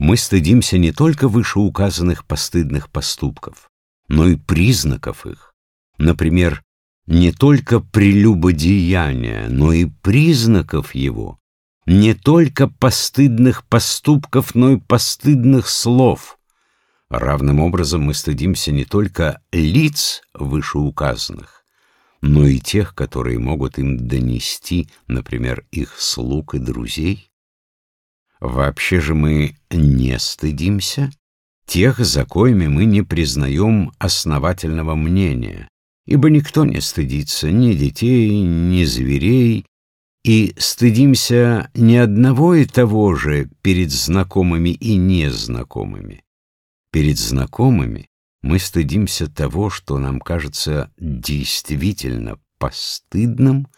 мы стыдимся не только вышеуказанных постыдных поступков, но и признаков их. Например, не только прелюбодеяния, но и признаков его, не только постыдных поступков, но и постыдных слов. Равным образом мы стыдимся не только лиц вышеуказанных, но и тех, которые могут им донести, например, их слуг и друзей. Вообще же мы не стыдимся тех, за коими мы не признаем основательного мнения, ибо никто не стыдится ни детей, ни зверей, и стыдимся ни одного и того же перед знакомыми и незнакомыми. Перед знакомыми мы стыдимся того, что нам кажется действительно постыдным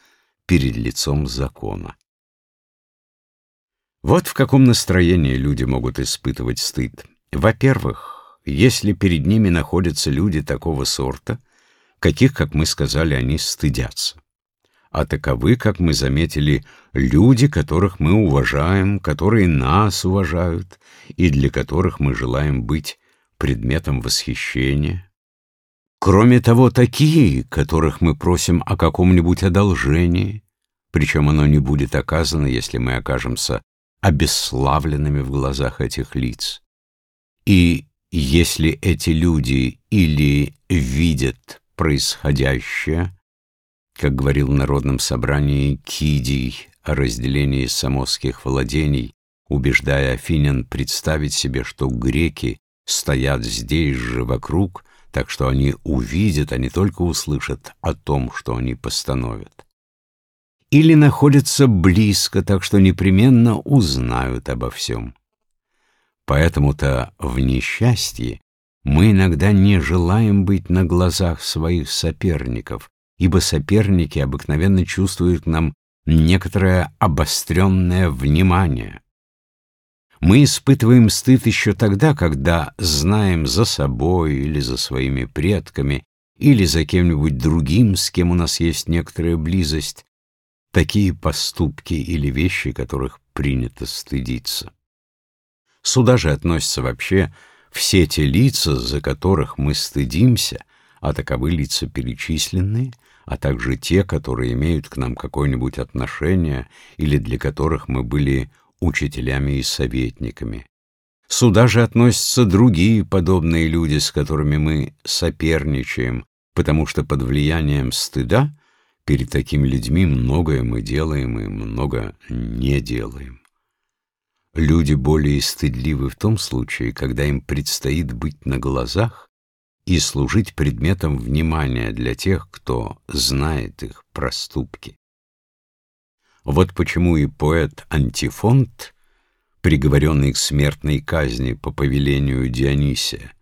перед лицом закона. Вот в каком настроении люди могут испытывать стыд. Во-первых, если перед ними находятся люди такого сорта, каких, как мы сказали, они стыдятся. А таковы, как мы заметили, люди, которых мы уважаем, которые нас уважают и для которых мы желаем быть предметом восхищения. Кроме того, такие, которых мы просим о каком-нибудь одолжении, причем оно не будет оказано, если мы окажемся обесславленными в глазах этих лиц. И если эти люди или видят происходящее, как говорил в Народном собрании Кидий о разделении самосских владений, убеждая афинян представить себе, что греки стоят здесь же вокруг, так что они увидят, а не только услышат о том, что они постановят. Или находятся близко, так что непременно узнают обо всем. Поэтому-то в несчастье мы иногда не желаем быть на глазах своих соперников, ибо соперники обыкновенно чувствуют к нам некоторое обостренное внимание. Мы испытываем стыд еще тогда, когда знаем за собой или за своими предками, или за кем-нибудь другим, с кем у нас есть некоторая близость, такие поступки или вещи, которых принято стыдиться. Сюда же относятся вообще все те лица, за которых мы стыдимся, а таковы лица перечисленные, а также те, которые имеют к нам какое-нибудь отношение или для которых мы были учителями и советниками. Сюда же относятся другие подобные люди, с которыми мы соперничаем, потому что под влиянием стыда перед такими людьми многое мы делаем и много не делаем. Люди более стыдливы в том случае, когда им предстоит быть на глазах и служить предметом внимания для тех, кто знает их проступки. Вот почему и поэт Антифонт, приговоренный к смертной казни по повелению Дионисия,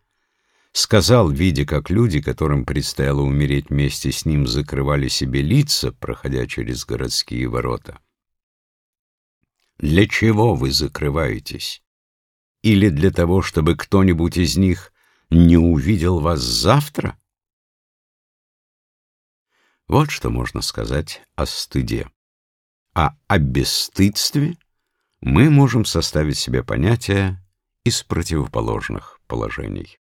сказал, видя, как люди, которым предстояло умереть вместе с ним, закрывали себе лица, проходя через городские ворота. «Для чего вы закрываетесь? Или для того, чтобы кто-нибудь из них не увидел вас завтра?» Вот что можно сказать о стыде. А о бесстыдстве мы можем составить себе понятие из противоположных положений.